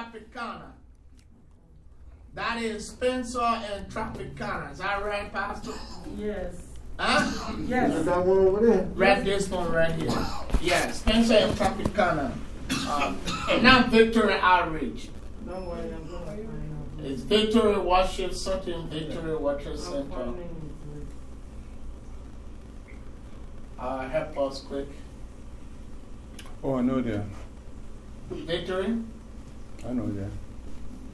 Tropicana. That is Spencer and Tropicana. Is that right, Pastor? Yes. Huh? Yes. that one over there. Read this one right here. Yeah, Spencer and Tropicana. Um, and now Victory Outreach. Don't worry, I'm going to find out. It's Victory Worship Center, Victory Worship Center. finding it. Uh, help us quick. Oh, I know that. Victory? I know that.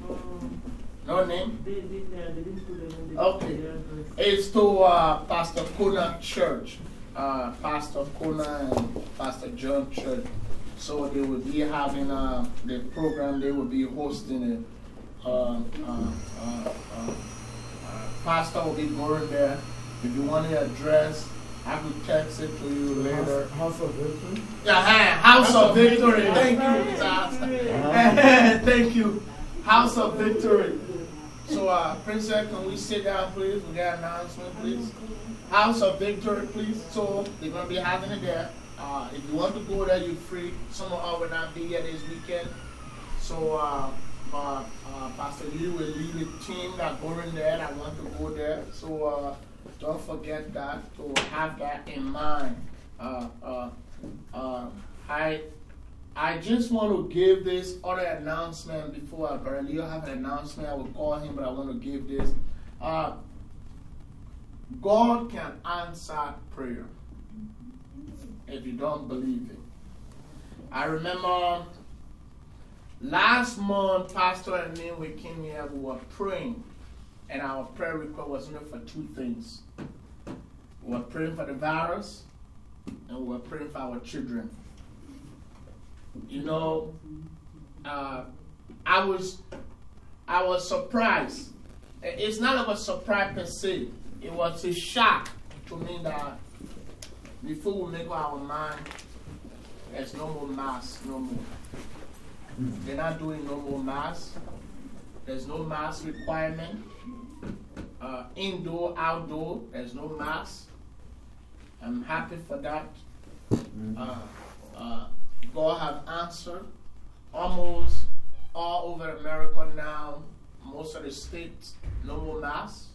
Um, No name? they, they, they, they didn't put them in Okay. It's to uh, Pastor Kuna Church. Uh, Pastor Kuna and Pastor John Church. So they will be having uh, the program, they will be hosting it. Uh, uh, uh, uh, uh, Pastor will be going there. If you want the address, I will text it to you later. House of Victory. Yeah, hey, House of Victory. Thank you, Pastor. Thank you. House of Victory. So, uh, Princess, can we sit down, please? We got an announcement, please. House of Victory, please. So, they're going to be having it there. Uh, if you want to go there, you're free. Some of us will not be here this weekend. So, uh, uh, uh, Pastor Lee will lead a team that going there that want to go there. So, uh, don't forget that, to have that in mind. Uh, uh, uh, I, I just want to give this other announcement before I, Leo have an announcement. I will call him, but I want to give this. Uh, God can answer prayer if you don't believe it. I remember last month, Pastor and me, we came here, we were praying, and our prayer request was only for two things. We were praying for the virus, and we were praying for our children. You know, uh, I was, I was surprised. It's not a surprise per se. It was a shock to me that before we make our mind, there's no more mass, no more. They're not doing no more mass. There's no mass requirement. Uh, indoor, outdoor, there's no mask. I'm happy for that. Uh, uh, God have answered almost all over America now. Most of the states, no more masks.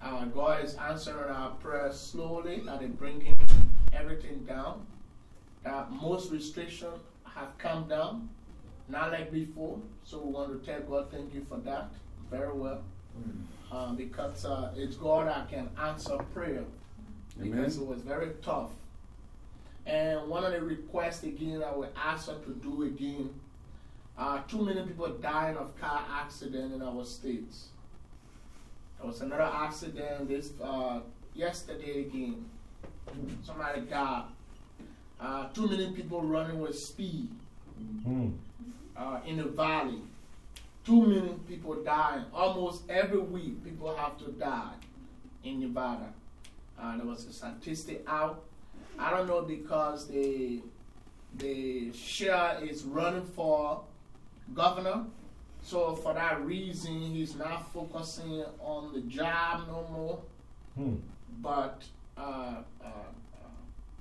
Uh, God is answering our prayers slowly, that they're bringing everything down. That most restrictions have come down, not like before. So we want to tell God thank you for that very well. Uh, because uh, it's God that can answer prayer. Because it was very tough. And one of the requests again, I will ask her to do again. Uh, too many people dying of car accident in our states. There was another accident this uh, yesterday again. Somebody died. Uh, too many people running with speed uh, in the valley. Too many people dying. Almost every week, people have to die in Nevada. Uh, there was a statistic out. I don't know because the the share is running for governor. So for that reason, he's not focusing on the job no more. But uh, uh,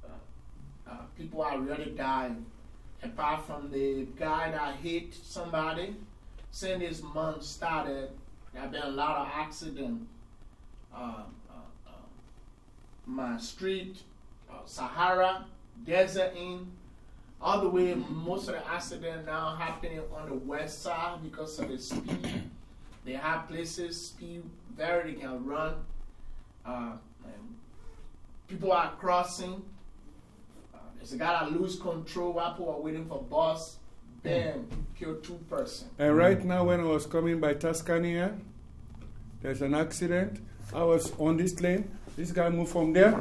uh, uh, people are really dying. Apart from the guy that hit somebody, since this month started, there have been a lot of accidents. Uh, my street, uh, Sahara, Desert Inn, all the way, most of the accidents now happening on the west side because of the speed. They have places, speed, very they can run. Uh, people are crossing. Uh, there's a guy that lose control while people are waiting for bus. Bam, kill two person. And right mm. now, when I was coming by Tuscania, there's an accident. I was on this lane. This guy moved from there.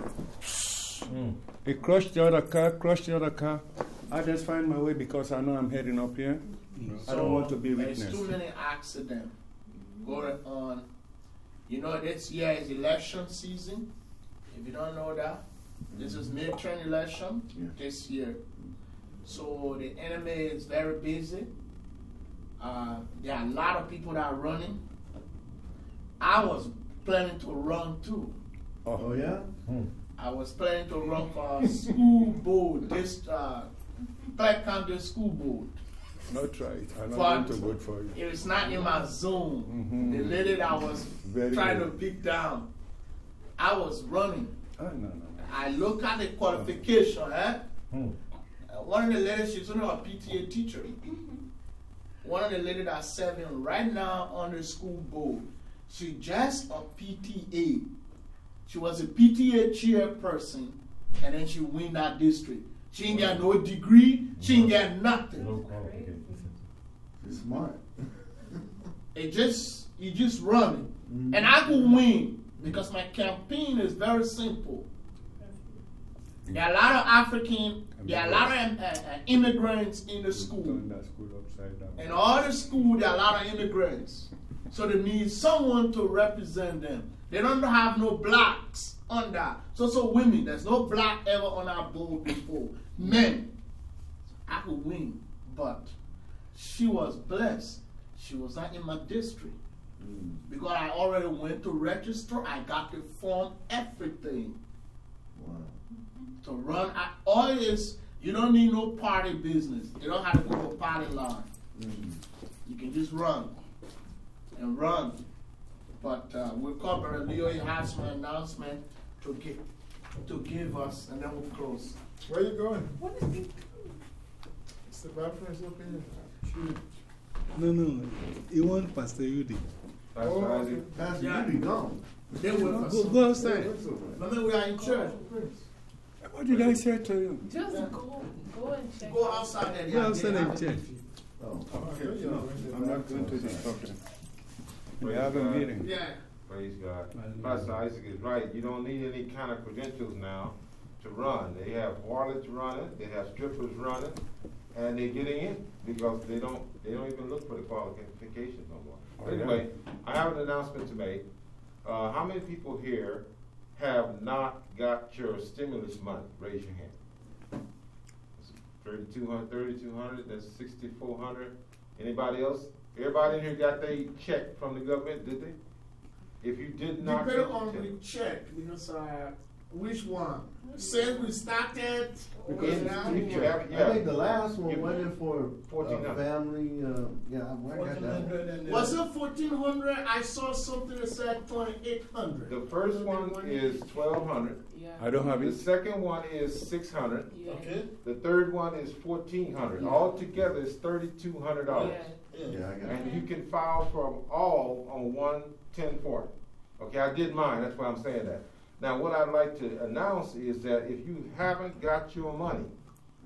Mm. He crushed the other car, crushed the other car. I just find my way because I know I'm heading up here. Mm. I don't want to be There's witness. too many accidents going on. You know, this year is election season. If you don't know that, this is midterm election this year. So the enemy is very busy. Uh, there are a lot of people that are running. I was planning to run too. Oh, yeah? I was planning to run for a school board, this uh, Clark County School Board. Not right. I'm not going to vote for you. It's not in my zone. Mhm. The lady that I was Very trying good. to beat down, I was running. Ah, no, no, no. I look at the qualification, eh? Hmm. One of the ladies, she's only a PTA teacher. One of the ladies that's serving right now on the school board, she just a PTA. She was a PTA chairperson, and then she win that district. She ain't got no degree, she ain't got nothing. No. She's smart. It just, you just running. Mhm. And I could win because my campaign is very simple. There are a lot of African, there are a lot of uh, uh, immigrants in the school. Turn that school upside down. In all the school, there are a lot of immigrants. So they need someone to represent them. They don't have no blacks on that. So, so women, there's no black ever on our board before. Men, I could win, but she was blessed. She was not in my district. Mm. Because I already went to register, I got the form, everything. To run. I, all it is, you don't need no party business. You don't have to go to a party line. Mm. You can just run and run. But uh, we'll call Brother Leo. He has some announcement to give, to give us, and then we'll close. Where are you going? What is it? It's the bathroom is open. Shoot. No, no, he want Pastor Yudi. Pastor Oh, Isaac. okay. Pastor, Yeah. you be gone. They will Go, go outside. What's over there? Remember, we are in church. What did I say to you? Just go, go and check. Go outside there. Go outside and check. Oh. Okay, no, I'm not going to disturb them. We Praise have a meeting. Yeah. Praise God. Pastor Isaac is right. You don't need any kind of credentials now to run. They have harlots running, they have strippers running, and they're getting in because they don't, they don't even look for the qualifications no more. Oh, But anyway, I have an announcement to make. Uh, how many people here have not got your stimulus money? Raise your hand. 3,200, 3,200, that's sixty-four hundred. Anybody else? Everybody in here got their check from the government, did they? If you did not. Depending get on the check- because uh, which one? Since we started, Because now, if you have- I think the last one You- went in for Fourteen uh, family, uh, yeah, I got that one. was it fourteen hundred? I saw something that said twenty-eight hundred. The first one is twelve hundred. Yeah. I don't have it. The it. second one is six hundred. Yeah. Okay. The third one is fourteen hundred. Altogether, it's thirty-two hundred dollars. Yeah. Yeah, I got And it. you can file from all on one ten forty. Okay, I did mine, that's why I'm saying that. Now, what I'd like to announce is that if you haven't got your money,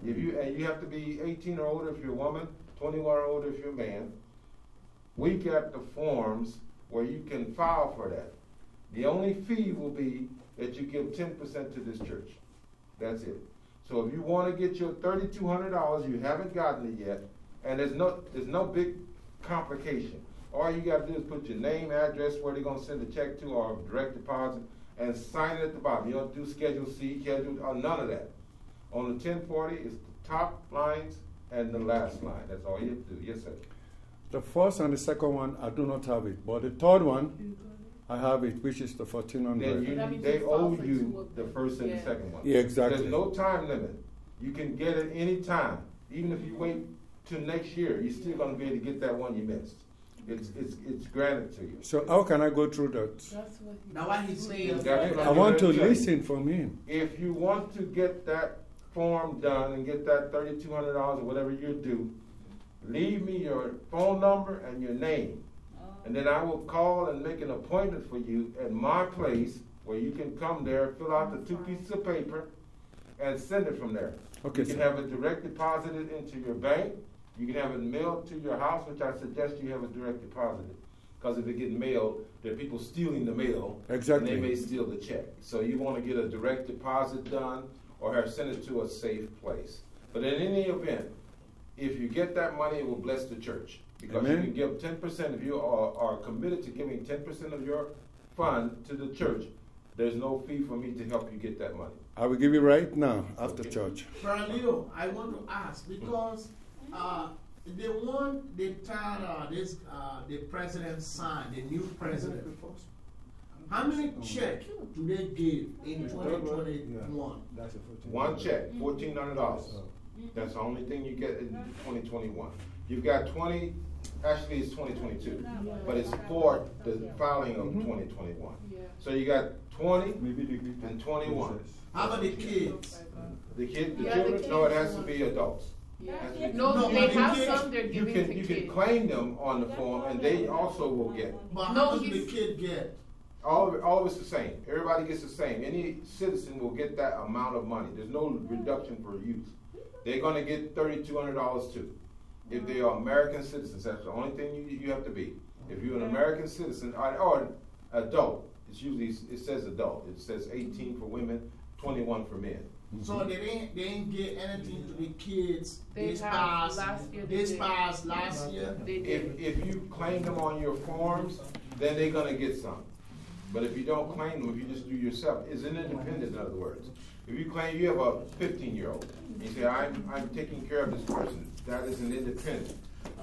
if you, and you have to be eighteen or older if you're a woman, twenty-one or older if you're a man, we got the forms where you can file for that. The only fee will be that you give ten percent to this church. That's it. So if you want to get your thirty-two hundred dollars, you haven't gotten it yet, and there's no, there's no big complication. All you gotta do is put your name, address, where they're gonna send the check to, or direct deposit, and sign it at the bottom. You don't do Schedule C, Schedule, uh, or none of that. On the ten forty, it's the top lines and the last line. That's all you have to do. Yes, sir. The first and the second one, I do not have it. But the third one, I have it, which is the 1400. Then you, That they owe you the first and the second one. Yeah, exactly. There's no time limit. You can get it any time. Even if you wait till next year, you're still gonna be able to get that one you missed. It's, it's, it's granted to you. So how can I go through that? That's what. Now what he's saying, That's I want to gonna tell you. listen from him. If you want to get that form done and get that thirty-two hundred dollars or whatever you do, leave me your phone number and your name. Oh. And then I will call and make an appointment for you at my place where you can come there, fill out the two pieces of paper, and send it from there. Okay, You can sir. have it direct deposited into your bank. You can have it mailed to your house, which I suggest you have a direct deposit. Because if it gets mailed, there are people stealing the mail. Exactly. And they may steal the check. So you want to get a direct deposit done or have sent it to a safe place. But in any event, if you get that money, it will bless the church. Because you can give ten percent, if you are, are committed to giving ten percent of your fund to the church, there's no fee for me to help you get that money. I will give you right now after Okay. church. Brother Leo, I want to ask because uh, the one the time uh, this uh, the president signed, the new president. How many checks do they give in 2021? That's a fourteen. One check, fourteen hundred dollars. That's the only thing you get in twenty twenty-one. You've got 20, actually it's 2022, but it's for the filing of 2021. So you got 20 Maybe they give and 21. How about the kids? The kid, the children, no, it has to be adults. Yeah. Yeah. No, No, they have kids- some they're You giving can, to you kids. can claim them on the form and they also will get. But No, how much do the kid get? All of, it, all of it's the same. Everybody gets the same. Any citizen will get that amount of money. There's no reduction for youth. They're going to get thirty-two hundred dollars too. If they are American citizens, that's the only thing you, you have to be. If you're an American citizen or, or adult, it's usually it says adult. It says eighteen for women, twenty-one for men. So mm-hmm. they didn't, they didn't get anything to the kids They this past, last year they this past last year? If, if you claim them on your forms, then they're gonna get some. But if you don't claim them, if you just do yourself, it's an independent, in other words. If you claim you have a fifteen-year-old, and you say, I'm, I'm taking care of this person, that is an independent.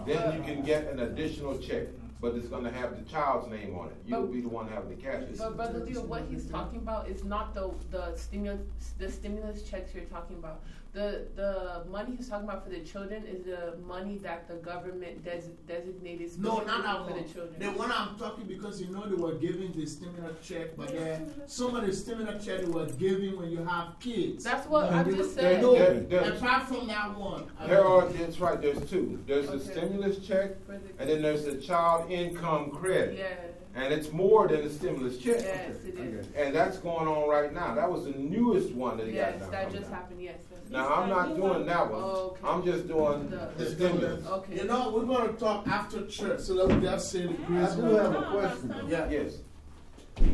Then you can get an additional check, but it's gonna have the child's name on it. You'll be the one having the cash. But Brother Leo, what he's talking about is not the the stimulus the stimulus checks you're talking about. The the money he's talking about for the children is the money that the government des- designated No, not that for one. the children. The one I'm talking because you know they were giving the stimulus check, but then some of the stimulus check they were giving when you have kids. That's what And I they- just There- said. No, there- there- apart from that one. There mean, are, that's right, there's two. There's the Okay. stimulus check, the- and then there's the child income credit. Yeah. And it's more than the stimulus check. Yes, it is. And that's going on right now. That was the newest one that he got Yes, that just out. happened. Yes. yes. Now, I'm not doing that one. Oh, okay. I'm just doing The- the stimulus. Okay. You know, we're gonna talk after church, so let me just say the I do have a question. Yeah. Yes.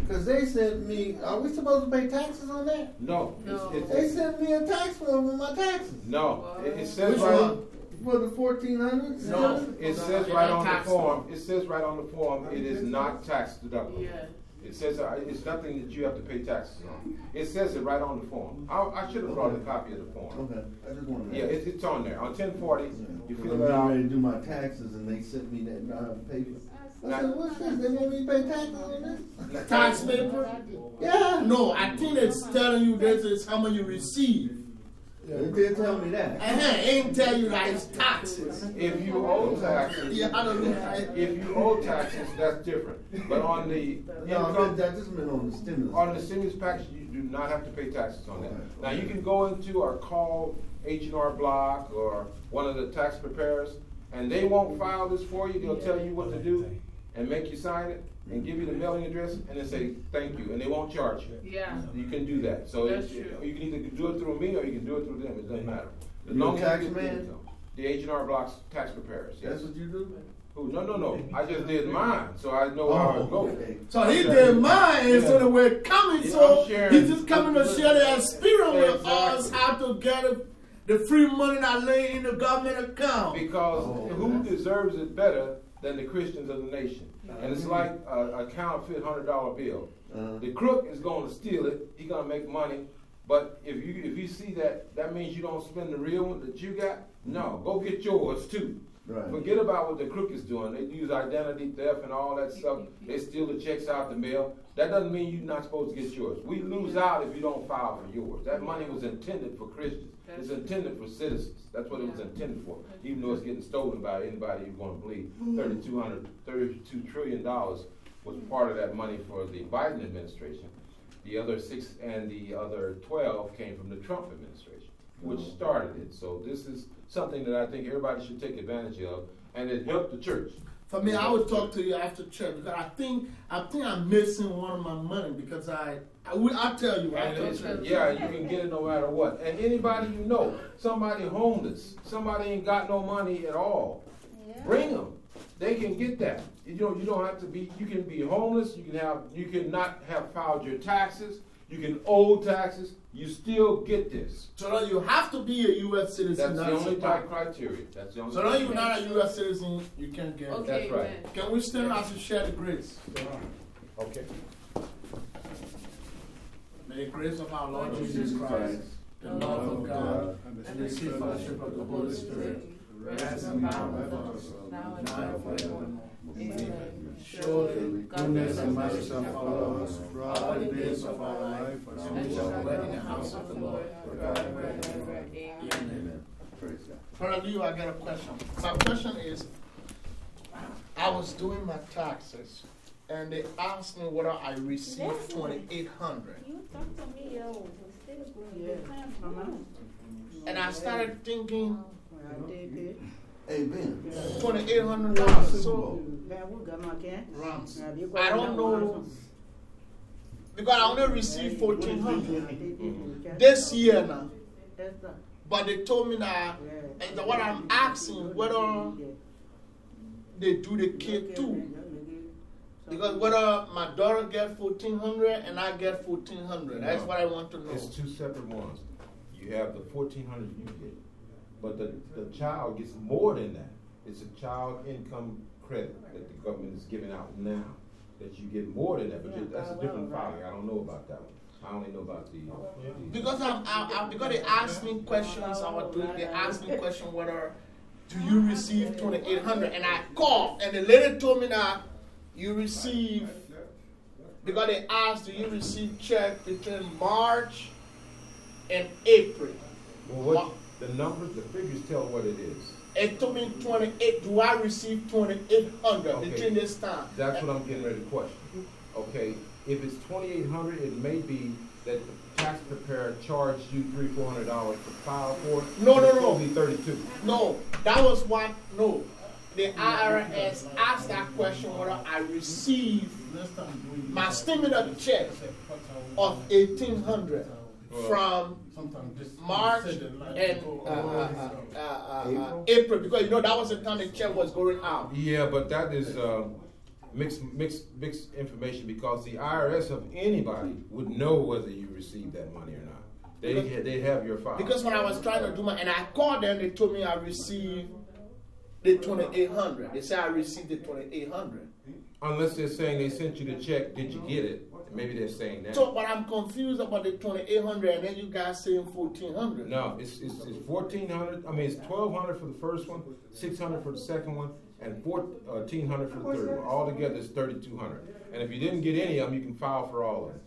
Cause they sent me, are we supposed to pay taxes on that? No. No. It's, They sent me a tax form with my taxes. no. It, it says Which right. one? For the fourteen hundred? No. It says right on the form. It says right on the form. It is not tax deductible. Yeah. It says uh, it's nothing that you have to pay taxes on. It says it right on the form. I, I should have brought a copy of the form. Okay, I just wanted to. Yeah, it, it's on there. On 1040, you I'm fill getting it out. ready to do my taxes and they sent me that uh, paper. I Now- said, what's this? They want me to pay taxes on this? Tax paper? Yeah. No, I think it's telling you this is how much you receive. They didn't tell me that. Uh-huh, ain't tell you that it's taxes. If you owe taxes, Yeah, I don't know. if you owe taxes, that's different. But on the No, income, that just meant on the stimulus. on the stimulus package, you do not have to pay taxes on that. Now, you can go into or call H and R Block or one of the tax preparers, and they won't file this for you. They'll tell you what to do and make you sign it and give you the mailing address and then say, thank you, and they won't charge you. Yeah. You can do that. So That's it's- true. you can either do it through me or you can do it through them. It doesn't matter. As You long tax the man? income. The H and R Blocks tax preparers, yes. That's what you do? Who? No, no, no. I just did mine, so I know how it Oh, goes. okay. So he did mine, and so that we're coming, Yeah, so I'm he's just coming to share the spirit with Exactly. us how to get it, the free money that lay in the government account. Because Oh. who deserves it better than the Christians of the nation? And it's like a, a counterfeit hundred dollar bill. Uh, The crook is going to steal it. He's going to make money. But if you if you see that, that means you don't spend the real one that you got. No, go get yours too. right. Forget about what the crook is doing. They use identity theft and all that stuff. They steal the checks out the mail. That doesn't mean you're not supposed to get yours. We lose out if you don't file for yours. That money was intended for Christians. It's intended for citizens. That's what it was intended for. Even though it's getting stolen by anybody who's going to believe. Mm-hmm. Thirty-two hundred, thirty-two trillion dollars was part of that money for the Biden administration. The other six and the other twelve came from the Trump administration, which oh. started it. So this is something that I think everybody should take advantage of, and it helped the church. For me, I would talk to you after church because I think I think I'm missing one of my money because I I will I'll tell you And after it's- church. yeah, you can get it no matter what. And anybody you know, somebody homeless, somebody ain't got no money at all, bring them. They can get that. You don't. You don't have to be. You can be homeless. You can have. You can not have filed your taxes. You can owe taxes. You still get this. So now you have to be a U.S. citizen. That's the only a- type criteria. That's the only. So now you're not a U.S. citizen, you can't get it. Okay. That's right. then. Can we still up to share the grace? Okay. May the grace of our Lord Lord Jesus Jesus Christ, Christ, the love of God, And and the sweet fellowship of the Holy Spirit rest and abide with us now and now and forevermore. forevermore. Amen. Surely, goodness and mercy shall follow us all the days of our life, and we shall dwell in the house of the Lord forever and ever. Amen. Amen. Praise God. Brother Leo, I got a question. My question is, I was doing my taxes, and they asked me whether I received twenty-eight hundred. You talk to me, yo, we're Yeah. we can't move. And I started thinking, Amen. twenty-eight hundred dollars, so, I don't know, because I only received fourteen hundred this year now. But they told me that, and what I'm asking, whether they do the kid too. Because whether my daughter get fourteen hundred and I get fourteen hundred, that's what I want to know. It's two separate ones. You have the fourteen hundred you get, but the, the child gets more than that. It's a child income credit that the government is giving out now, that you get more than that, but you- that's a different filing. I don't know about that one. I only know about the. uh, Because I'm, I'm, I'm- because they asked me questions, I was doing, they asked me question whether do you receive twenty eight hundred, and I called, and the lady told me that you receive because they asked, do you receive check between March and April? Well, what, the numbers, the figures tell what it is. It told me twenty eight. Do I receive twenty eight hundred Okay. between this time? That's what I'm getting ready to question. Okay, if it's twenty-eight hundred, it may be that the tax preparer charged you three, four hundred dollars to file for it. No, no, It's no. supposed be thirty-two. No, that was what. No, the IRS asked that question whether I received my stimulus check of eighteen hundred from March and uh, uh, uh, April because you know that was the time the check was going out. Yeah, but that is, uh, mixed, mixed, mixed information because the IRS of anybody would know whether you received that money or not. They, Because- they have your file. Because when I was trying to do my and I called them, they told me I received the twenty eight hundred. They said I received the twenty eight hundred. Unless they're saying they sent you the check, did you get it? Maybe they're saying that. So, but I'm confused about the twenty eight hundred, and then you guys saying fourteen hundred. No, it's, it's, it's fourteen hundred, I mean, it's twelve hundred for the first one, six hundred for the second one, and fourteen hundred for the third one. All together it's thirty-two hundred. And if you didn't get any of them, you can file for all of them.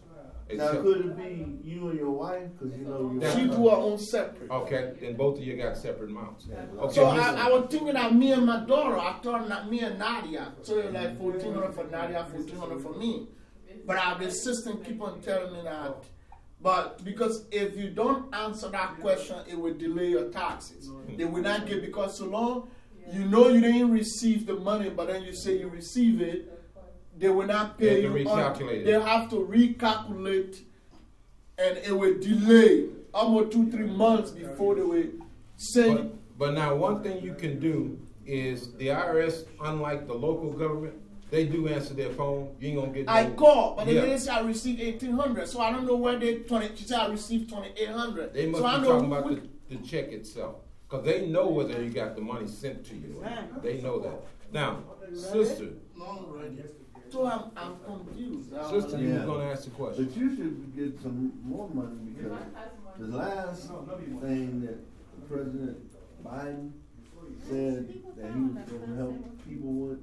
Now, could it be you and your wife? Because you know your She do her own separate. Okay, then both of you got separate amounts. Okay, So. I, I was thinking that me and my daughter, I thought not me and Nadia. So it's like fourteen hundred for Nadia, fourteen hundred for me. But our assistant keep on telling me that. But because if you don't answer that question, it will delay your taxes. They will not give because so long you know you didn't receive the money, but then you say you receive it, they will not pay They have to you. recalculate. They have to recalculate, and it will delay almost two three months before they will send. But, but now, one thing you can do is the IRS, unlike the local government, they do answer their phone. You ain't gonna get. I no- called, but they yeah. didn't say I received eighteen hundred, so I don't know where they twenty. She said I received twenty eight hundred. They must so I be know talking about the, the check itself. Because they know whether you got the money sent to you. or not. They know that. Now, sister, No. So I'm, I'm confused. I don't sister, you were going to ask the question. But you should get some more money because the last thing that President Biden said that he was going to help people with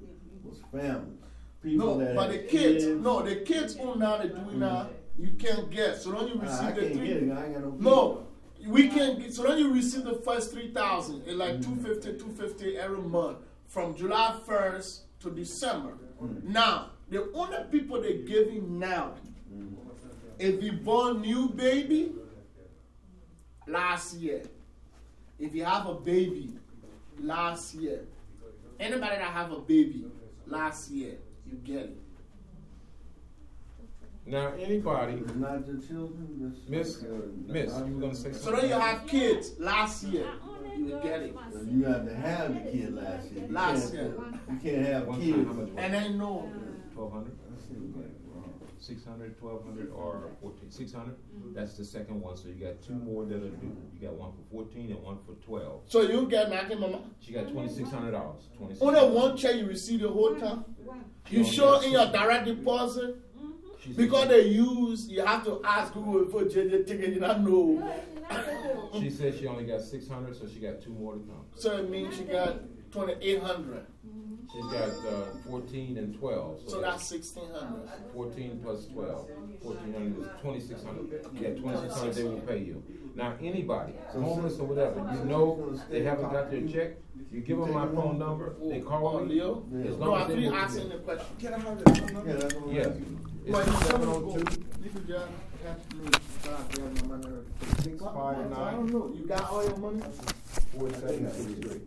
was families. People No, that but the had kids, no, the kids who now they doing now, you can't get. So don't you I, receive I the three. it. I ain't got no. No, we can't get. So don't you receive the first three thousand? It's Mm. like 250, 250 every month from July first to December. Mm. Now the only people they giving now, Mm. if you born new baby last year, if you have a baby last year, anybody that have a baby last year, you get it. Now, anybody, It's not your children. Miss, Miss, you were going to say something. So then you have kids last year, you will get it. So you have to have the kid last year. You Last can't- year. You can't have kids. time, how much was And it? know. 1200 600 1200 or 14 600 That's the second one. So you got two more that are due. You got one for 14 and one for 12. So you get nothing, mama. She got $2,600. $2,600. Only one check you receive the whole time. You show in your direct deposit She said because they use. You have to ask Google for JJ ticket. You don't know. She said she only got 600 so she got two more to come. So it means she got twenty eight hundred. She's got uh, 14 and 12. So that's 1600 14 plus 12. 1400 is 2600. Yeah, 2600 they will pay you. Now, anybody, homeless or whatever, you know they haven't got their check, you give them my phone number, they call Oh, me. Leo? As No, long as I'm they really will- asking the question. Can I have Yeah, that's what I'm It's But 702 You could just ask me, God, they have my money. I don't know. You got all your money? 4763.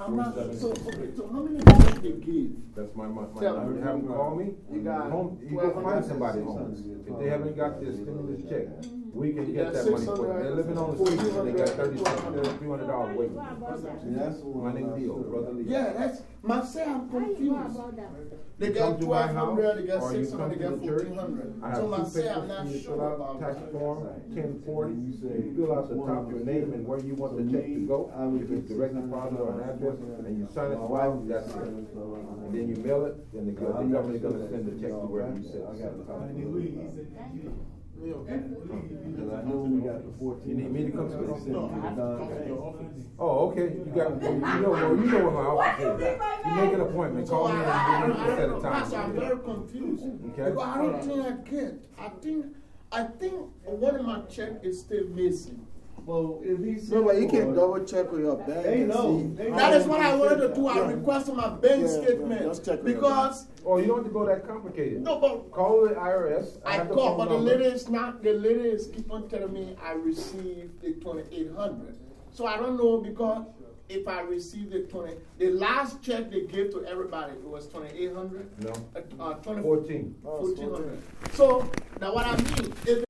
I'm not, so, okay, so how many people they give? That's my, my, my Tell number. me. Have them call me. You got home, you go find somebody homeless. If they haven't got their stimulus check, we can get that money for them. 600, They're living on the street, and they got thirty-six, three hundred dollars waiting. See, that's the one My name I Deal, stood. brother Lee. Yeah, that's, myself, I'm How you know confused. They You got come twelve hundred, they got house, or six hundred, they come got to the church. fourteen hundred. I have So two myself, I'm not you to sure fill out, about tax form, ten forty. You fill out the top, your name and where you want the check to go. If it's direct deposit or an address, and you sign it twice, that's it. And then you mail it, then the gov- the government's gonna send the check to wherever you sit. I got the Because I know we got the fourteen. You need me to come to the office? No, I have to come to your office. Oh, okay, you got, you know, well, you know where my office is. You make an appointment, call me I, and I, we can set a I, Pastor, I'm very confused. Okay. Because I don't think I get, I think, I think one of my check is still missing. Well, if he No, but you can said- double check with your bank. They know. They how That is much what I wanted to do. I them. requested my bank Yeah, yeah, statement. just check Because, Oh, you don't have to go that complicated. no, but Call the IRS. I have the called, phone but the number. lady is not, the lady is keep on telling me I received the twenty-eight hundred. So I don't know because if I received the twenty, the last check they gave to everybody, it was twenty-eight hundred? No, Uh, uh, twenty, fourteen. fourteen hundred. So, now what I mean, if